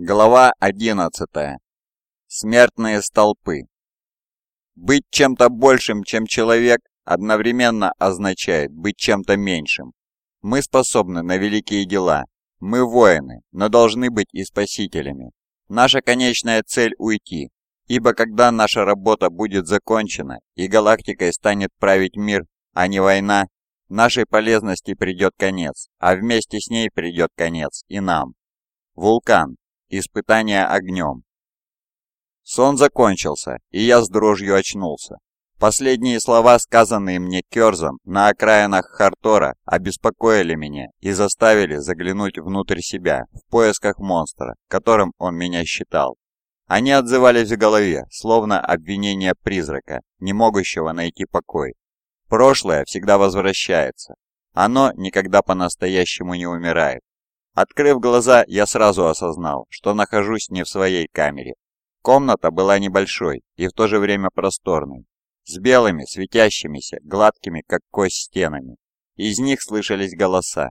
Глава 11. Смертные столпы. Быть чем-то большим, чем человек, одновременно означает быть чем-то меньшим. Мы способны на великие дела. Мы воины, но должны быть и спасителями. Наша конечная цель – уйти. Ибо когда наша работа будет закончена и галактикой станет править мир, а не война, нашей полезности придет конец, а вместе с ней придет конец и нам. Вулкан. Испытание огнем. Сон закончился, и я с дрожью очнулся. Последние слова, сказанные мне Керзом на окраинах Хартора, обеспокоили меня и заставили заглянуть внутрь себя в поисках монстра, которым он меня считал. Они отзывались в голове, словно обвинение призрака, не могущего найти покой. Прошлое всегда возвращается. Оно никогда по-настоящему не умирает. Открыв глаза, я сразу осознал, что нахожусь не в своей камере. Комната была небольшой и в то же время просторной, с белыми, светящимися, гладкими, как кость, стенами. Из них слышались голоса.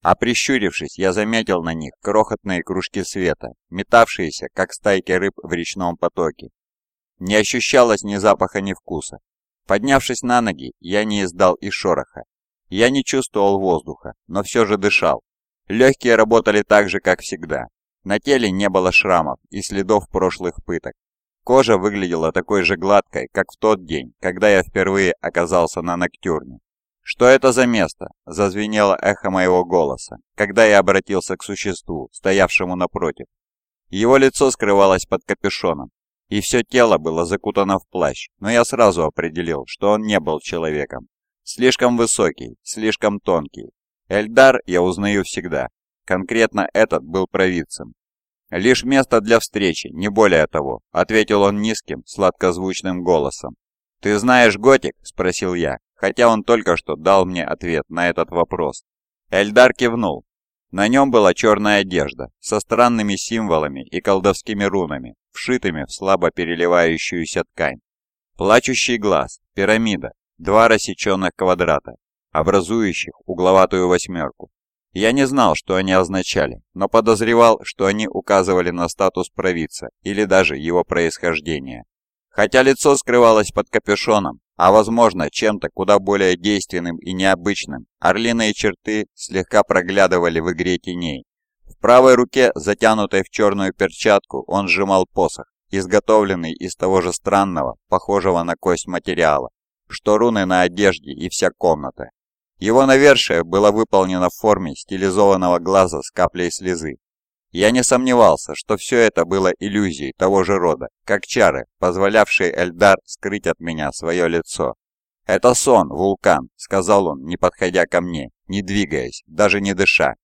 А прищурившись, я заметил на них крохотные кружки света, метавшиеся, как стайки рыб в речном потоке. Не ощущалось ни запаха, ни вкуса. Поднявшись на ноги, я не издал и шороха. Я не чувствовал воздуха, но все же дышал, Легкие работали так же, как всегда. На теле не было шрамов и следов прошлых пыток. Кожа выглядела такой же гладкой, как в тот день, когда я впервые оказался на Ноктюрне. «Что это за место?» – зазвенело эхо моего голоса, когда я обратился к существу, стоявшему напротив. Его лицо скрывалось под капюшоном, и все тело было закутано в плащ, но я сразу определил, что он не был человеком. Слишком высокий, слишком тонкий, Эльдар я узнаю всегда. Конкретно этот был провидцем. «Лишь место для встречи, не более того», — ответил он низким, сладкозвучным голосом. «Ты знаешь Готик?» — спросил я, хотя он только что дал мне ответ на этот вопрос. Эльдар кивнул. На нем была черная одежда, со странными символами и колдовскими рунами, вшитыми в слабо переливающуюся ткань. Плачущий глаз, пирамида, два рассеченных квадрата, образующих угловатую восьмерку. Я не знал, что они означали, но подозревал, что они указывали на статус провидца или даже его происхождение. Хотя лицо скрывалось под капюшоном, а возможно чем-то куда более действенным и необычным, орлиные черты слегка проглядывали в игре теней. В правой руке, затянутой в черную перчатку, он сжимал посох, изготовленный из того же странного, похожего на кость материала, что руны на одежде и вся комната. Его навершие было выполнено в форме стилизованного глаза с каплей слезы. Я не сомневался, что все это было иллюзией того же рода, как чары, позволявшие Эльдар скрыть от меня свое лицо. «Это сон, вулкан», — сказал он, не подходя ко мне, не двигаясь, даже не дыша.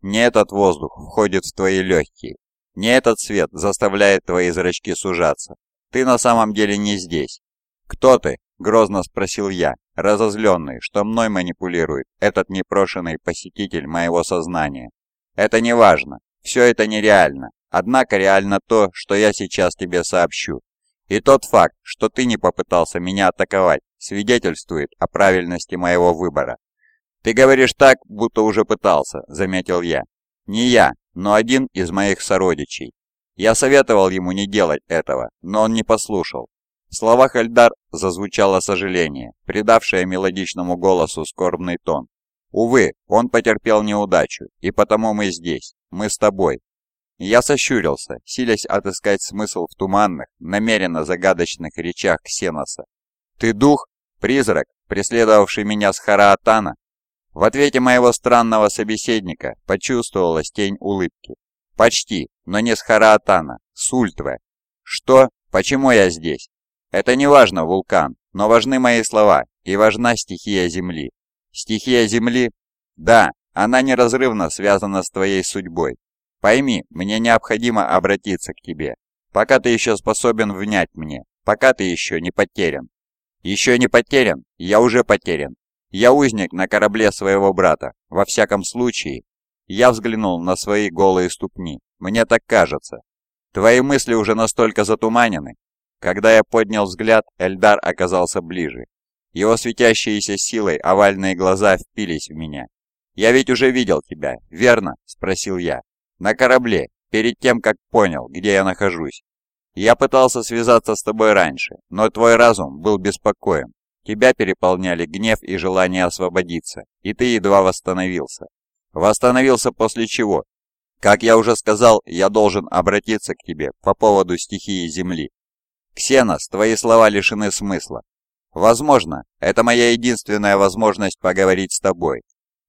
«Не этот воздух входит в твои легкие, не этот свет заставляет твои зрачки сужаться. Ты на самом деле не здесь. Кто ты?» — грозно спросил я, разозленный, что мной манипулирует этот непрошенный посетитель моего сознания. Это не важно, все это нереально, однако реально то, что я сейчас тебе сообщу. И тот факт, что ты не попытался меня атаковать, свидетельствует о правильности моего выбора. «Ты говоришь так, будто уже пытался», — заметил я. «Не я, но один из моих сородичей. Я советовал ему не делать этого, но он не послушал. В словах Эльдар зазвучало сожаление, придавшее мелодичному голосу скорбный тон. «Увы, он потерпел неудачу, и потому мы здесь, мы с тобой». Я сощурился, силясь отыскать смысл в туманных, намеренно загадочных речах Ксеноса. «Ты дух? Призрак, преследовавший меня с Хараатана?» В ответе моего странного собеседника почувствовалась тень улыбки. «Почти, но не с Хараатана, с Ультве». «Что? Почему я здесь?» Это не важно, вулкан, но важны мои слова, и важна стихия Земли. Стихия Земли? Да, она неразрывно связана с твоей судьбой. Пойми, мне необходимо обратиться к тебе, пока ты еще способен внять мне, пока ты еще не потерян. Еще не потерян? Я уже потерян. Я узник на корабле своего брата. Во всяком случае, я взглянул на свои голые ступни. Мне так кажется. Твои мысли уже настолько затуманены, когда я поднял взгляд, Эльдар оказался ближе. Его светящиеся силой овальные глаза впились в меня. «Я ведь уже видел тебя, верно?» – спросил я. «На корабле, перед тем, как понял, где я нахожусь. Я пытался связаться с тобой раньше, но твой разум был беспокоен. Тебя переполняли гнев и желание освободиться, и ты едва восстановился. Восстановился после чего? Как я уже сказал, я должен обратиться к тебе по поводу стихии Земли. Ксенос, твои слова лишены смысла. Возможно, это моя единственная возможность поговорить с тобой.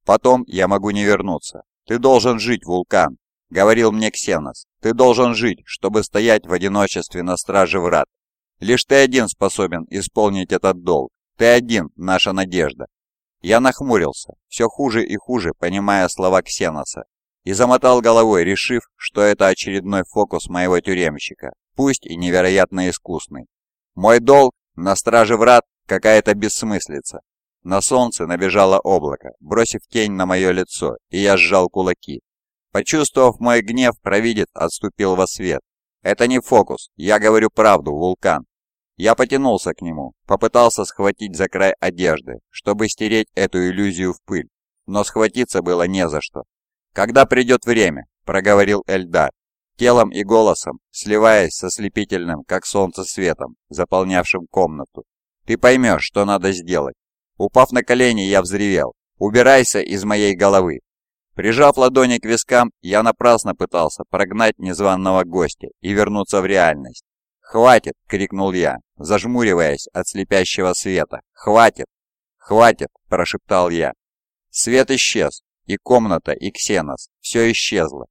Потом я могу не вернуться. Ты должен жить, вулкан, говорил мне Ксенос. Ты должен жить, чтобы стоять в одиночестве на страже врат. Лишь ты один способен исполнить этот долг. Ты один, наша надежда. Я нахмурился, все хуже и хуже, понимая слова Ксеноса, и замотал головой, решив, что это очередной фокус моего тюремщика, пусть и невероятно искусный. Мой долг на страже врат какая-то бессмыслица. На солнце набежало облако, бросив тень на мое лицо, и я сжал кулаки. Почувствовав мой гнев, провидец отступил во свет. «Это не фокус, я говорю правду, вулкан». Я потянулся к нему, попытался схватить за край одежды, чтобы стереть эту иллюзию в пыль, но схватиться было не за что. «Когда придет время», — проговорил Эльдар, телом и голосом, сливаясь со слепительным, как солнце, светом, заполнявшим комнату. «Ты поймешь, что надо сделать». Упав на колени, я взревел. «Убирайся из моей головы!» Прижав ладони к вискам, я напрасно пытался прогнать незваного гостя и вернуться в реальность. «Хватит!» — крикнул я, зажмуриваясь от слепящего света. «Хватит!» «Хватит!» — прошептал я. Свет исчез, и комната, и Ксенос. Все исчезло.